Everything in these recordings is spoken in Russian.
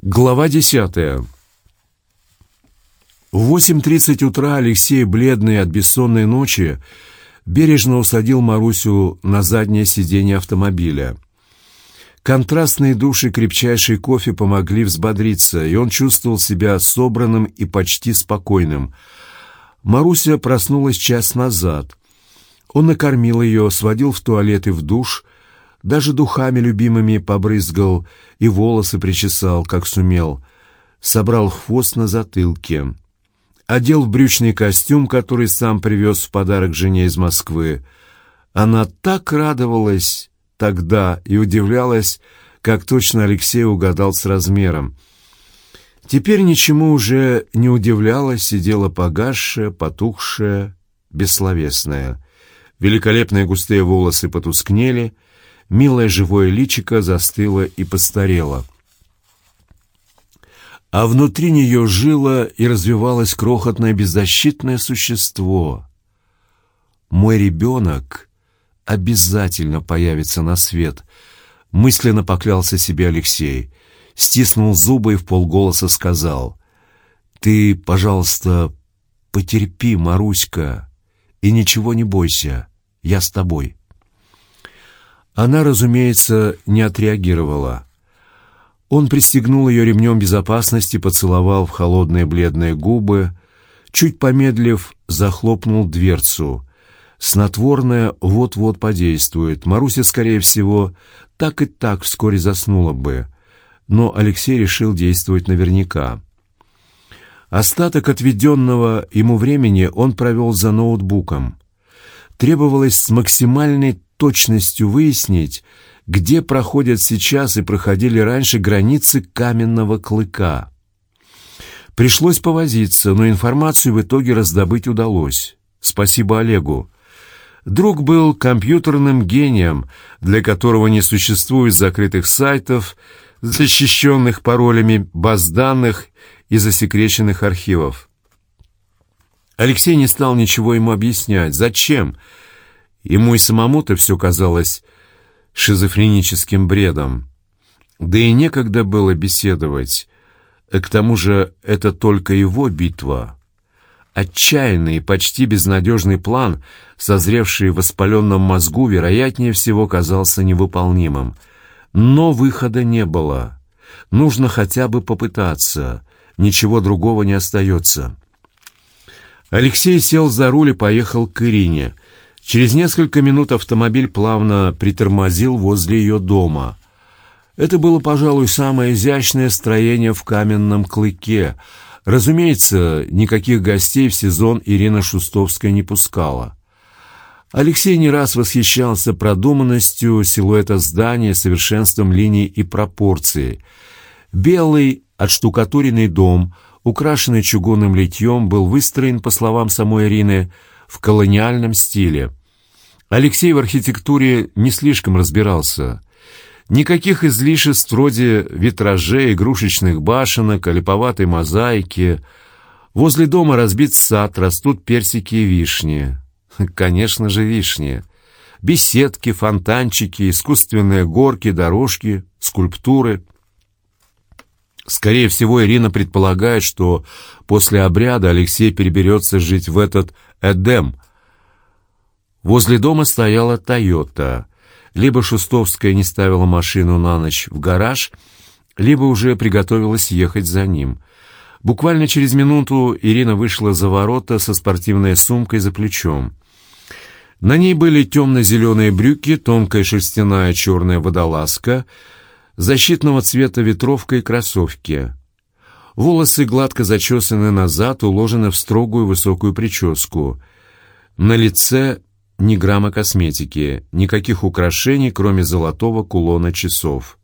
Глава десятая. В 8.30 утра Алексей, бледный от бессонной ночи, бережно усадил Марусю на заднее сиденье автомобиля. Контрастные души крепчайший кофе помогли взбодриться, и он чувствовал себя собранным и почти спокойным. Маруся проснулась час назад. Он накормил ее, сводил в туалет и в душ — даже духами любимыми побрызгал и волосы причесал, как сумел. Собрал хвост на затылке. Одел в брючный костюм, который сам привез в подарок жене из Москвы. Она так радовалась тогда и удивлялась, как точно Алексей угадал с размером. Теперь ничему уже не удивлялась, сидела погасшая, потухшая, бессловесная. Великолепные густые волосы потускнели — Милое живое личико застыло и постарело. А внутри нее жило и развивалось крохотное беззащитное существо. «Мой ребенок обязательно появится на свет», — мысленно поклялся себе Алексей. Стиснул зубы и в полголоса сказал. «Ты, пожалуйста, потерпи, Маруська, и ничего не бойся, я с тобой». Она, разумеется, не отреагировала. Он пристегнул ее ремнем безопасности, поцеловал в холодные бледные губы, чуть помедлив, захлопнул дверцу. Снотворное вот-вот подействует. Маруся, скорее всего, так и так вскоре заснула бы. Но Алексей решил действовать наверняка. Остаток отведенного ему времени он провел за ноутбуком. Требовалось с максимальной точностью выяснить, где проходят сейчас и проходили раньше границы каменного клыка. Пришлось повозиться, но информацию в итоге раздобыть удалось. Спасибо Олегу. Друг был компьютерным гением, для которого не существует закрытых сайтов, защищенных паролями баз данных и засекреченных архивов. Алексей не стал ничего ему объяснять. Зачем? Ему и самому-то все казалось шизофреническим бредом. Да и некогда было беседовать. К тому же это только его битва. Отчаянный почти безнадежный план, созревший в воспаленном мозгу, вероятнее всего казался невыполнимым. Но выхода не было. Нужно хотя бы попытаться. Ничего другого не остается. Алексей сел за руль и поехал к Ирине — Через несколько минут автомобиль плавно притормозил возле ее дома. Это было, пожалуй, самое изящное строение в каменном клыке. Разумеется, никаких гостей в сезон Ирина Шустовская не пускала. Алексей не раз восхищался продуманностью силуэта здания, совершенством линий и пропорций. Белый отштукатуренный дом, украшенный чугунным литьем, был выстроен, по словам самой Ирины, в колониальном стиле. Алексей в архитектуре не слишком разбирался. Никаких излишеств вроде витражей, игрушечных башенок, олиповатой мозаики. Возле дома разбит сад, растут персики и вишни. Конечно же, вишни. Беседки, фонтанчики, искусственные горки, дорожки, скульптуры. Скорее всего, Ирина предполагает, что после обряда Алексей переберется жить в этот Эдем – Возле дома стояла «Тойота». Либо Шустовская не ставила машину на ночь в гараж, либо уже приготовилась ехать за ним. Буквально через минуту Ирина вышла за ворота со спортивной сумкой за плечом. На ней были темно-зеленые брюки, тонкая шерстяная черная водолазка, защитного цвета ветровка и кроссовки. Волосы гладко зачесаны назад, уложены в строгую высокую прическу. На лице ни грамма косметики, никаких украшений, кроме золотого кулона часов.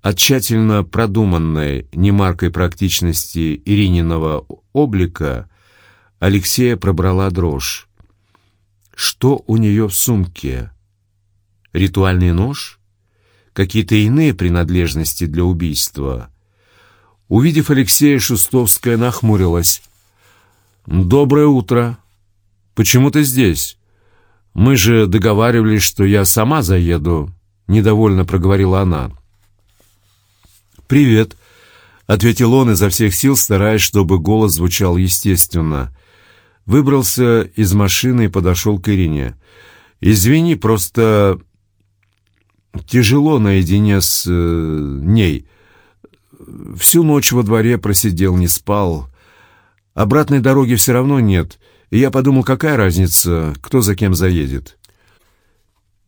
От тщательно продуманной немаркой практичности Ирининого облика Алексея пробрала дрожь. Что у нее в сумке? Ритуальный нож? Какие-то иные принадлежности для убийства? Увидев Алексея, Шустовская нахмурилась. «Доброе утро. Почему ты здесь?» «Мы же договаривались, что я сама заеду», — недовольно проговорила она. «Привет», ответил он изо всех сил, стараясь, чтобы голос звучал естественно. Выбрался из машины и подошел к Ирине. «Извини, просто тяжело наедине с э, ней. Всю ночь во дворе просидел, не спал. Обратной дороги все равно нет, и я подумал, какая разница, кто за кем заедет».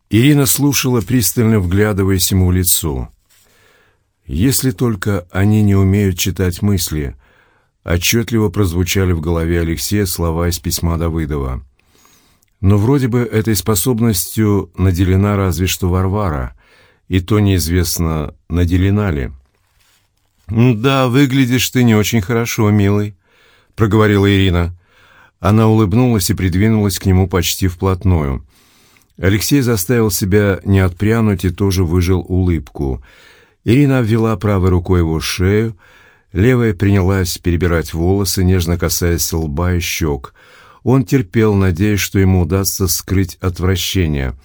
Ирина слушала, пристально вглядываясь ему в лицо. Если только они не умеют читать мысли, отчетливо прозвучали в голове Алексея слова из письма Давыдова. Но вроде бы этой способностью наделена разве что Варвара, и то неизвестно, наделена ли. «Да, выглядишь ты не очень хорошо, милый», — проговорила Ирина. Она улыбнулась и придвинулась к нему почти вплотную. Алексей заставил себя не отпрянуть и тоже выжил улыбку — Ирина обвела правой рукой его шею, левая принялась перебирать волосы, нежно касаясь лба и щек. Он терпел, надеясь, что ему удастся скрыть отвращение.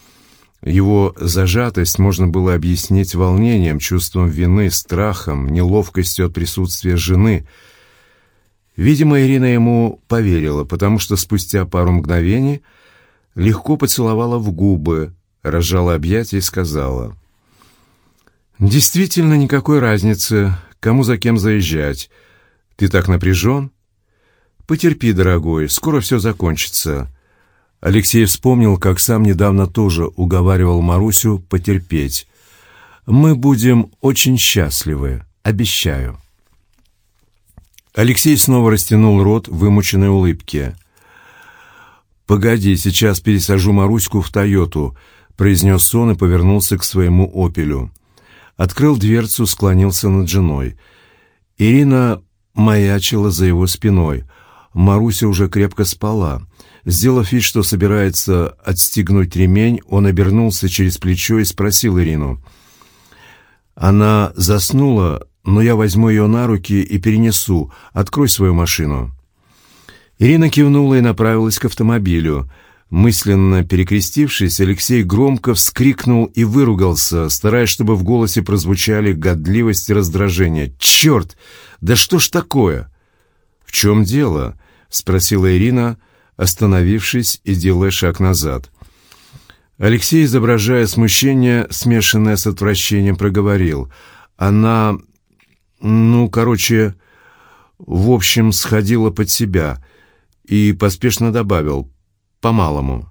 Его зажатость можно было объяснить волнением, чувством вины, страхом, неловкостью от присутствия жены. Видимо, Ирина ему поверила, потому что спустя пару мгновений легко поцеловала в губы, разжала объятия и сказала — Действительно никакой разницы, кому за кем заезжать. Ты так напряжен? Потерпи, дорогой, скоро все закончится. Алексей вспомнил, как сам недавно тоже уговаривал Марусю потерпеть. Мы будем очень счастливы, обещаю. Алексей снова растянул рот в вымученной улыбке. «Погоди, сейчас пересажу Маруську в «Тойоту», — произнес он и повернулся к своему «Опелю» открыл дверцу, склонился над женой. Ирина маячила за его спиной. Маруся уже крепко спала. Сделав вид, что собирается отстегнуть ремень, он обернулся через плечо и спросил Ирину. «Она заснула, но я возьму ее на руки и перенесу. Открой свою машину». Ирина кивнула и направилась к автомобилю. Мысленно перекрестившись, Алексей громко вскрикнул и выругался, стараясь, чтобы в голосе прозвучали годливость и раздражение. «Черт! Да что ж такое?» «В чем дело?» — спросила Ирина, остановившись и делая шаг назад. Алексей, изображая смущение, смешанное с отвращением, проговорил. «Она... ну, короче, в общем, сходила под себя» и поспешно добавил по-малому.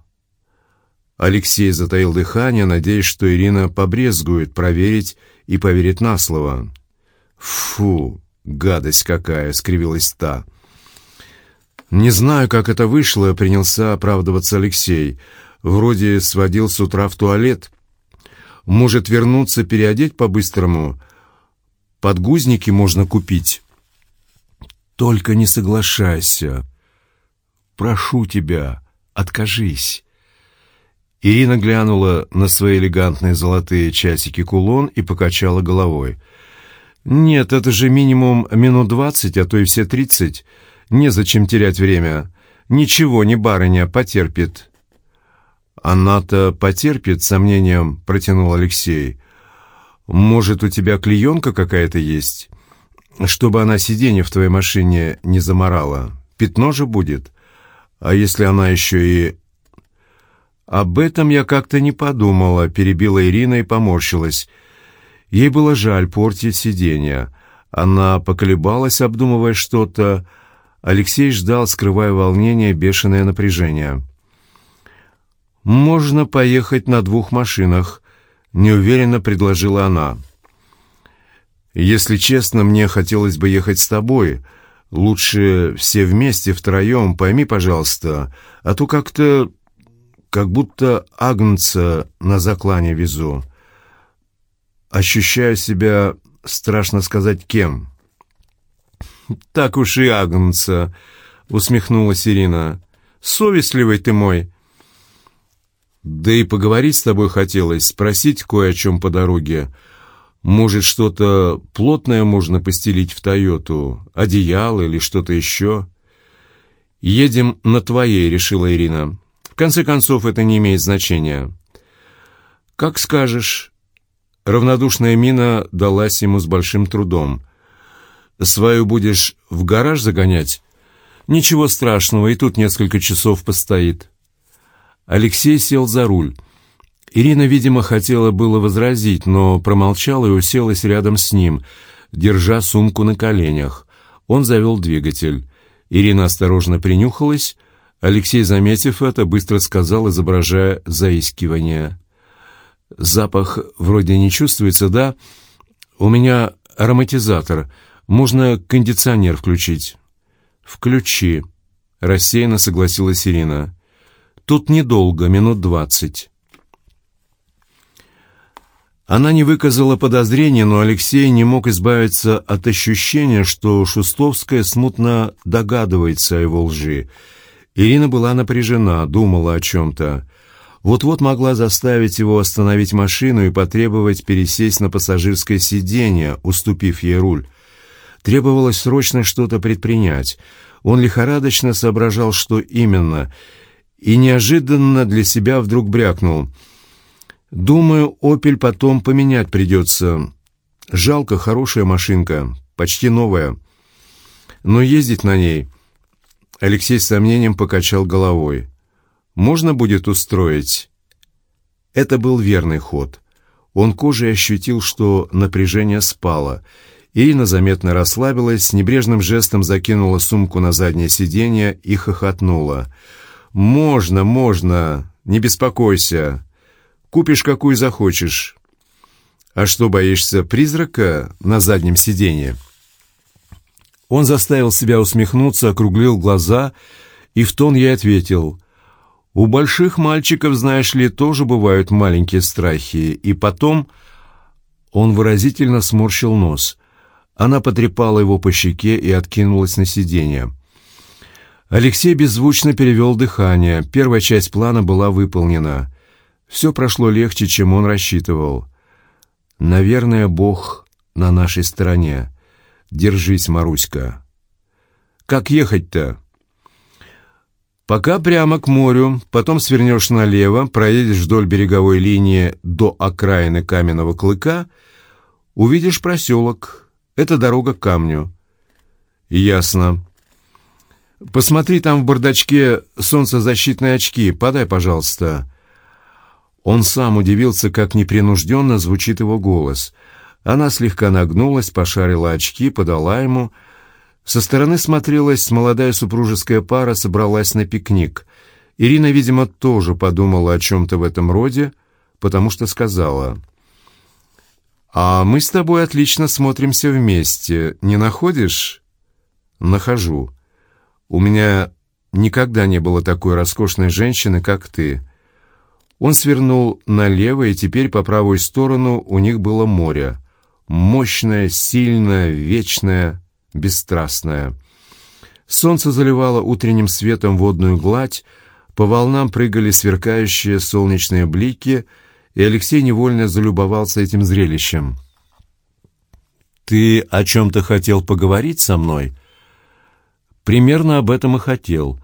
Алексей затаил дыхание, надеясь, что Ирина побрезгует проверить и поверит на слово. «Фу, гадость какая!» — скривилась та. «Не знаю, как это вышло», — принялся оправдываться Алексей. «Вроде сводил с утра в туалет. Может, вернуться, переодеть по-быстрому? Подгузники можно купить». «Только не соглашайся. Прошу тебя», Откажись!» Ирина глянула на свои элегантные золотые часики-кулон и покачала головой. «Нет, это же минимум минут двадцать, а то и все тридцать. Незачем терять время. Ничего, не барыня, потерпит». «Она-то потерпит», — сомнением протянул Алексей. «Может, у тебя клеенка какая-то есть? Чтобы она сиденье в твоей машине не заморала. Пятно же будет. А если она еще и... Об этом я как-то не подумала, перебила Ирина и поморщилась. Ей было жаль портить сиденье. Она поколебалась, обдумывая что-то. Алексей ждал, скрывая волнение, бешеное напряжение. «Можно поехать на двух машинах», — неуверенно предложила она. «Если честно, мне хотелось бы ехать с тобой», Лучше все вместе, втроем, пойми, пожалуйста, а то как-то... как будто агнца на заклане везу. Ощущаю себя, страшно сказать, кем. «Так уж и агнца», — усмехнулась Ирина. «Совестливый ты мой». «Да и поговорить с тобой хотелось, спросить кое о чем по дороге». Может, что-то плотное можно постелить в «Тойоту», одеяло или что-то еще? «Едем на твоей», — решила Ирина. «В конце концов, это не имеет значения». «Как скажешь». Равнодушная мина далась ему с большим трудом. Свою будешь в гараж загонять? Ничего страшного, и тут несколько часов постоит. Алексей сел за руль. Ирина, видимо, хотела было возразить, но промолчала и уселась рядом с ним, держа сумку на коленях. Он завел двигатель. Ирина осторожно принюхалась. Алексей, заметив это, быстро сказал, изображая заискивание. «Запах вроде не чувствуется, да? У меня ароматизатор. Можно кондиционер включить». «Включи», — рассеянно согласилась Ирина. «Тут недолго, минут двадцать». Она не выказала подозрения, но Алексей не мог избавиться от ощущения, что Шустовская смутно догадывается о его лжи. Ирина была напряжена, думала о чем-то. Вот-вот могла заставить его остановить машину и потребовать пересесть на пассажирское сиденье, уступив ей руль. Требовалось срочно что-то предпринять. Он лихорадочно соображал, что именно, и неожиданно для себя вдруг брякнул — Думаю, «Опель» потом поменять придется. Жалко, хорошая машинка, почти новая. Но ездить на ней... Алексей с сомнением покачал головой. «Можно будет устроить?» Это был верный ход. Он кожей ощутил, что напряжение спало. Ирина заметно расслабилась, небрежным жестом закинула сумку на заднее сиденье и хохотнула. «Можно, можно, не беспокойся. Купишь, какую захочешь. А что, боишься призрака на заднем сиденье?» Он заставил себя усмехнуться, округлил глаза и в тон ей ответил. «У больших мальчиков, знаешь ли, тоже бывают маленькие страхи». И потом он выразительно сморщил нос. Она потрепала его по щеке и откинулась на сиденье. Алексей беззвучно перевел дыхание. Первая часть плана была выполнена. Все прошло легче, чем он рассчитывал. Наверное, Бог на нашей стороне. Держись, Маруська. Как ехать-то? Пока прямо к морю, потом свернешь налево, проедешь вдоль береговой линии до окраины каменного клыка, увидишь проселок. Это дорога к камню. Ясно. Посмотри там в бардачке солнцезащитные очки. Подай, пожалуйста. Он сам удивился, как непринужденно звучит его голос. Она слегка нагнулась, пошарила очки, подала ему. Со стороны смотрелась молодая супружеская пара, собралась на пикник. Ирина, видимо, тоже подумала о чем-то в этом роде, потому что сказала... «А мы с тобой отлично смотримся вместе, не находишь?» «Нахожу. У меня никогда не было такой роскошной женщины, как ты. Он свернул налево, и теперь по правую сторону у них было море. Мощное, сильное, вечное, бесстрастное. Солнце заливало утренним светом водную гладь, по волнам прыгали сверкающие солнечные блики, и Алексей невольно залюбовался этим зрелищем. «Ты о чем-то хотел поговорить со мной?» «Примерно об этом и хотел».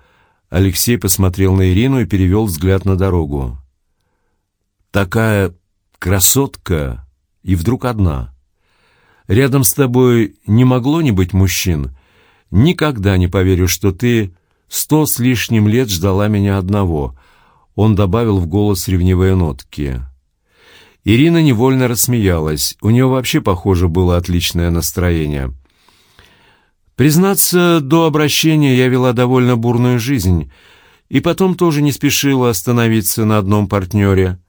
Алексей посмотрел на Ирину и перевел взгляд на дорогу. Такая красотка и вдруг одна. Рядом с тобой не могло не быть мужчин. Никогда не поверю, что ты сто с лишним лет ждала меня одного. Он добавил в голос ревнивые нотки. Ирина невольно рассмеялась. У нее вообще, похоже, было отличное настроение. Признаться, до обращения я вела довольно бурную жизнь, и потом тоже не спешила остановиться на одном партнере.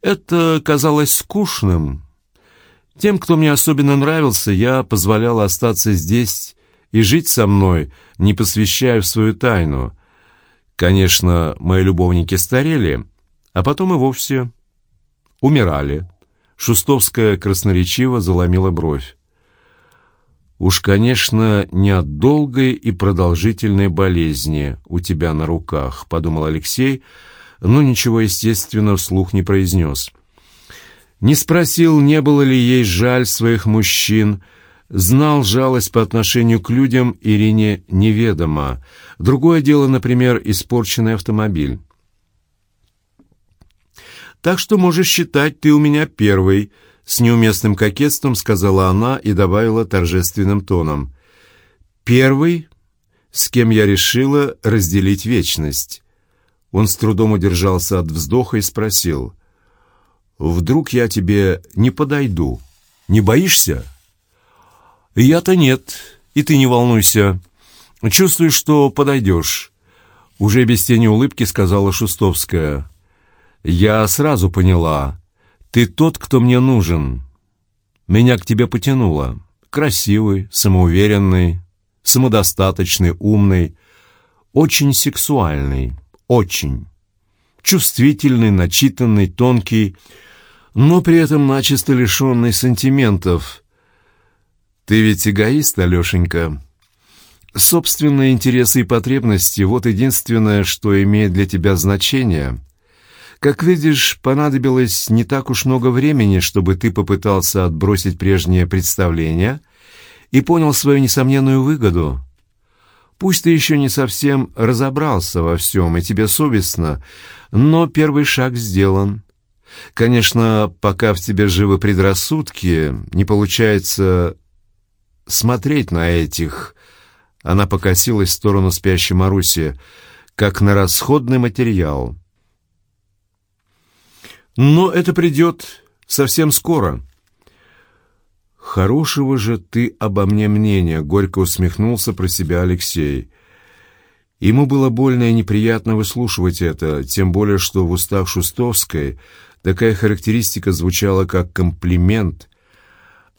Это казалось скучным. Тем, кто мне особенно нравился, я позволяла остаться здесь и жить со мной, не посвящая в свою тайну. Конечно, мои любовники старели, а потом и вовсе умирали. Шустовская красноречиво заломила бровь. «Уж, конечно, не от долгой и продолжительной болезни у тебя на руках», — подумал Алексей, — но ничего, естественно, вслух не произнес. Не спросил, не было ли ей жаль своих мужчин, знал жалость по отношению к людям Ирине неведомо. Другое дело, например, испорченный автомобиль. «Так что можешь считать, ты у меня первый», С неуместным кокетством сказала она и добавила торжественным тоном. «Первый, с кем я решила разделить вечность». Он с трудом удержался от вздоха и спросил. «Вдруг я тебе не подойду? Не боишься?» «Я-то нет, и ты не волнуйся. Чувствую, что подойдешь». Уже без тени улыбки сказала Шустовская. «Я сразу поняла. Ты тот, кто мне нужен. Меня к тебе потянуло. Красивый, самоуверенный, самодостаточный, умный, очень сексуальный, очень. Чувствительный, начитанный, тонкий, но при этом начисто лишенный сантиментов. Ты ведь эгоист, Алешенька?» Собственные интересы и потребности — вот единственное, что имеет для тебя значение. Как видишь, понадобилось не так уж много времени, чтобы ты попытался отбросить прежние представления и понял свою несомненную выгоду. Пусть ты еще не совсем разобрался во всем, и тебе совестно, но первый шаг сделан. Конечно, пока в тебе живы предрассудки, не получается смотреть на этих она покосилась в сторону спящей Маруси, как на расходный материал. «Но это придет совсем скоро». «Хорошего же ты обо мне мнения», — горько усмехнулся про себя Алексей. Ему было больно и неприятно выслушивать это, тем более, что в устах Шустовской такая характеристика звучала как комплимент.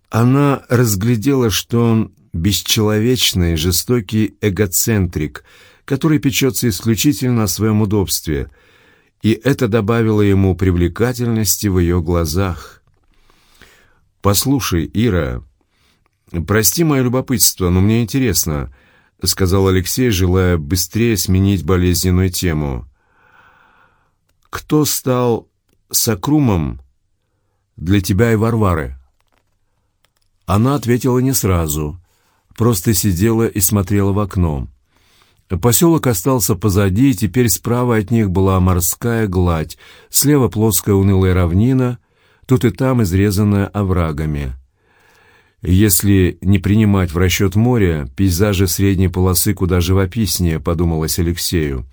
Она разглядела, что он бесчеловечный, жестокий эгоцентрик, который печется исключительно о своем удобстве, и это добавило ему привлекательности в ее глазах. «Послушай, Ира, прости мое любопытство, но мне интересно», — сказал Алексей, желая быстрее сменить болезненную тему. «Кто стал сокрумом для тебя и Варвары?» Она ответила не сразу — просто сидела и смотрела в окно. Поселок остался позади, и теперь справа от них была морская гладь, слева плоская унылая равнина, тут и там изрезанная оврагами. Если не принимать в расчет моря, пейзажи средней полосы куда живописнее, подумалось Алексею.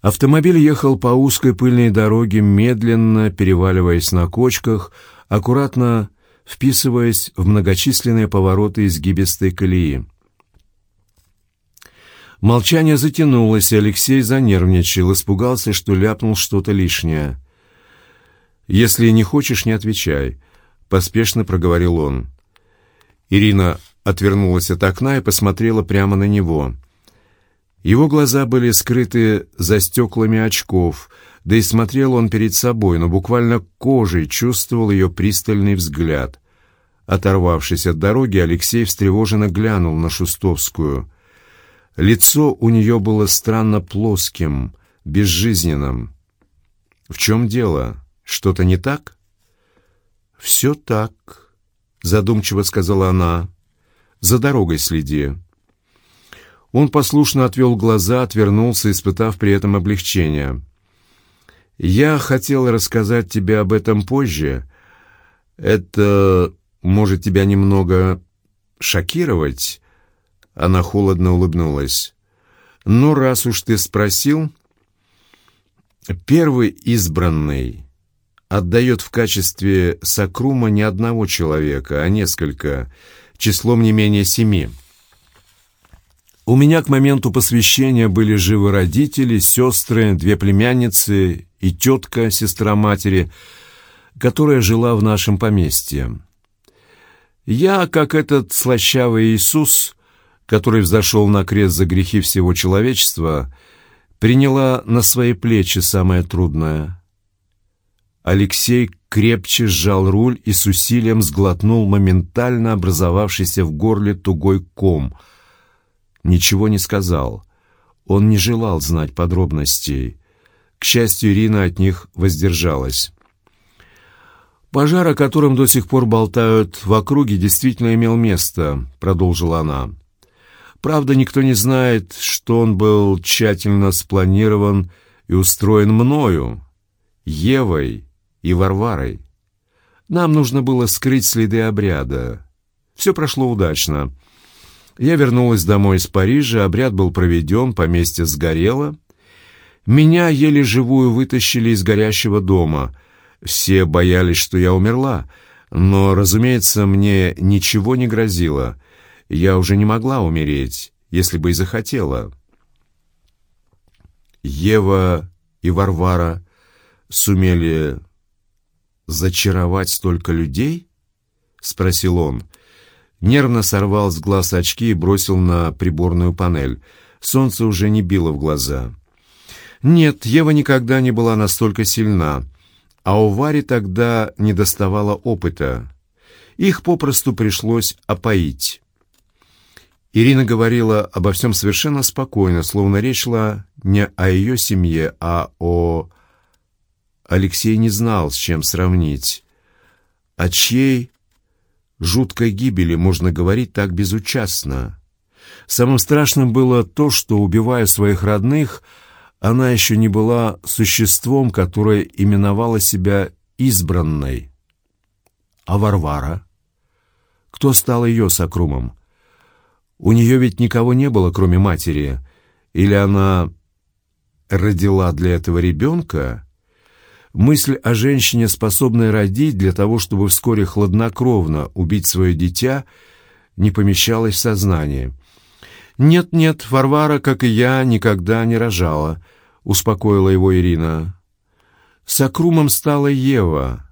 Автомобиль ехал по узкой пыльной дороге, медленно переваливаясь на кочках, аккуратно вписываясь в многочисленные повороты изгибистой колеи. Молчание затянулось, и Алексей занервничал, испугался, что ляпнул что-то лишнее. «Если не хочешь, не отвечай», — поспешно проговорил он. Ирина отвернулась от окна и посмотрела прямо на него. Его глаза были скрыты за стеклами очков, да и смотрел он перед собой, но буквально кожей чувствовал ее пристальный взгляд. Оторвавшись от дороги, Алексей встревоженно глянул на Шустовскую. Лицо у нее было странно плоским, безжизненным. «В чем дело? Что-то не так?» «Все так», — задумчиво сказала она. «За дорогой следи». Он послушно отвел глаза, отвернулся, испытав при этом облегчение. «Я хотел рассказать тебе об этом позже. Это может тебя немного шокировать?» Она холодно улыбнулась. «Ну, раз уж ты спросил...» «Первый избранный отдает в качестве сакрума не одного человека, а несколько, числом не менее семи. У меня к моменту посвящения были живы родители, сестры, две племянницы и тетка, сестра матери, которая жила в нашем поместье. Я, как этот слащавый Иисус, который взошел на крест за грехи всего человечества, приняла на свои плечи самое трудное. Алексей крепче сжал руль и с усилием сглотнул моментально образовавшийся в горле тугой ком. Ничего не сказал. Он не желал знать подробностей. К счастью, Ирина от них воздержалась. «Пожар, о котором до сих пор болтают в округе, действительно имел место», — продолжила она. «Правда, никто не знает, что он был тщательно спланирован и устроен мною, Евой и Варварой. Нам нужно было скрыть следы обряда. Все прошло удачно. Я вернулась домой из Парижа, обряд был проведен, поместье сгорело. Меня еле живую вытащили из горящего дома. Все боялись, что я умерла, но, разумеется, мне ничего не грозило. Я уже не могла умереть, если бы и захотела. Ева и Варвара сумели зачаровать столько людей? — спросил он. Нервно сорвал с глаз очки и бросил на приборную панель. Солнце уже не било в глаза. Нет, Ева никогда не была настолько сильна, а у Вари тогда не доставало опыта. Их попросту пришлось опоить. Ирина говорила обо всем совершенно спокойно, словно речь шла не о ее семье, а о... Алексей не знал, с чем сравнить. О чьей жуткой гибели можно говорить так безучастно? Самым страшным было то, что, убивая своих родных, она еще не была существом, которое именовало себя избранной. А Варвара? Кто стал ее сокрумом? У нее ведь никого не было, кроме матери. Или она родила для этого ребенка? Мысль о женщине, способной родить для того, чтобы вскоре хладнокровно убить свое дитя, не помещалась в сознание. «Нет-нет, Варвара, как и я, никогда не рожала», — успокоила его Ирина. Сокрумом стала Ева.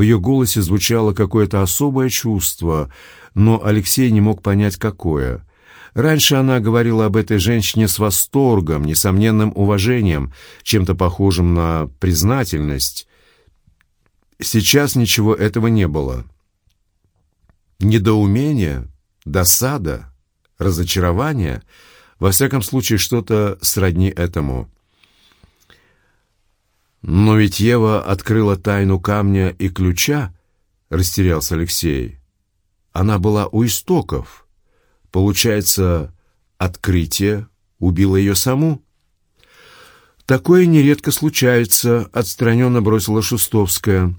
В ее голосе звучало какое-то особое чувство, но Алексей не мог понять, какое. Раньше она говорила об этой женщине с восторгом, несомненным уважением, чем-то похожим на признательность. Сейчас ничего этого не было. Недоумение, досада, разочарование, во всяком случае что-то сродни этому. «Но ведь Ева открыла тайну камня и ключа», — растерялся Алексей. «Она была у истоков». Получается, открытие убило ее саму? Такое нередко случается, отстраненно бросила Шустовская.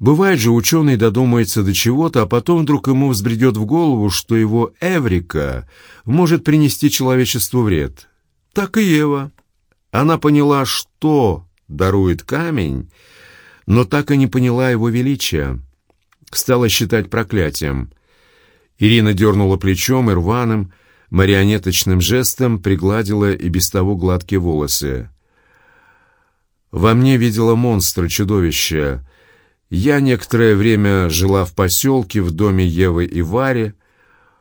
Бывает же, ученый додумается до чего-то, а потом вдруг ему взбредет в голову, что его Эврика может принести человечеству вред. Так и Ева. Она поняла, что дарует камень, но так и не поняла его величия. Стала считать проклятием — Ирина дернула плечом и рваным, марионеточным жестом пригладила и без того гладкие волосы. «Во мне видела монстра, чудовище. Я некоторое время жила в поселке, в доме Евы и Вари.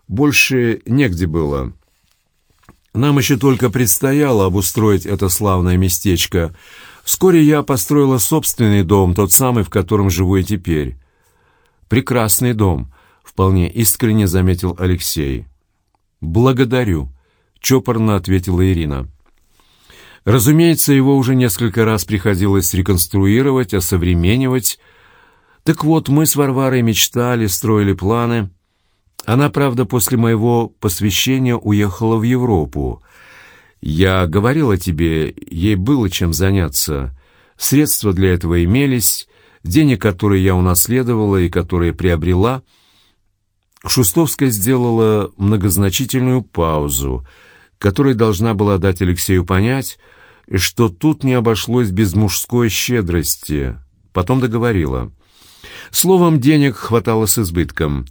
Больше негде было. Нам еще только предстояло обустроить это славное местечко. Вскоре я построила собственный дом, тот самый, в котором живу и теперь. Прекрасный дом» вполне искренне заметил Алексей. «Благодарю», — чопорно ответила Ирина. Разумеется, его уже несколько раз приходилось реконструировать, осовременивать. Так вот, мы с Варварой мечтали, строили планы. Она, правда, после моего посвящения уехала в Европу. Я говорила тебе, ей было чем заняться. Средства для этого имелись, денег, которые я унаследовала и которые приобрела — Шустовская сделала многозначительную паузу, которая должна была дать Алексею понять, что тут не обошлось без мужской щедрости. Потом договорила. Словом, денег хватало с избытком.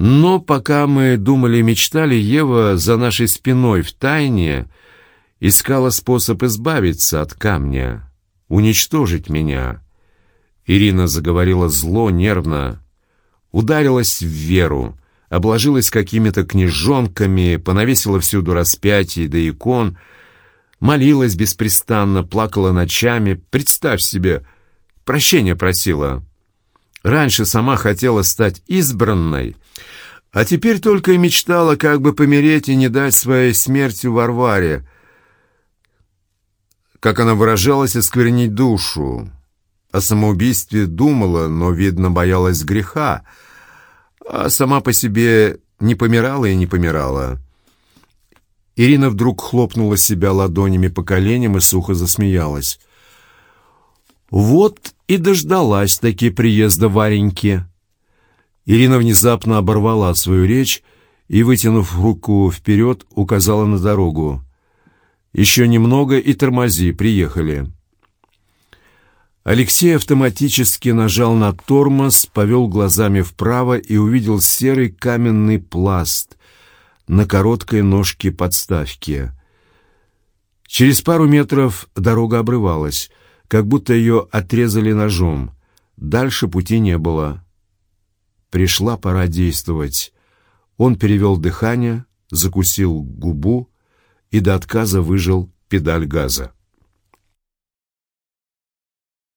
Но пока мы думали и мечтали, Ева за нашей спиной в тайне искала способ избавиться от камня, уничтожить меня. Ирина заговорила зло, нервно, ударилась в веру, обложилась какими-то книжонками, понавесила всюду распятие да икон, молилась беспрестанно, плакала ночами. Представь себе, прощения просила. Раньше сама хотела стать избранной, а теперь только и мечтала как бы помереть и не дать своей смертью Варваре, как она выражалась, осквернить душу. О самоубийстве думала, но, видно, боялась греха, а сама по себе не помирала и не помирала. Ирина вдруг хлопнула себя ладонями по коленям и сухо засмеялась. Вот и дождалась таки приезда Вареньки. Ирина внезапно оборвала свою речь и, вытянув руку вперед, указала на дорогу. «Еще немного и тормози, приехали». Алексей автоматически нажал на тормоз, повел глазами вправо и увидел серый каменный пласт на короткой ножке подставки. Через пару метров дорога обрывалась, как будто ее отрезали ножом. Дальше пути не было. Пришла пора действовать. Он перевел дыхание, закусил губу и до отказа выжил педаль газа.